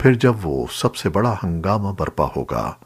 फिर जब वो सबसे बड़ा हंगामा बरपा होगा।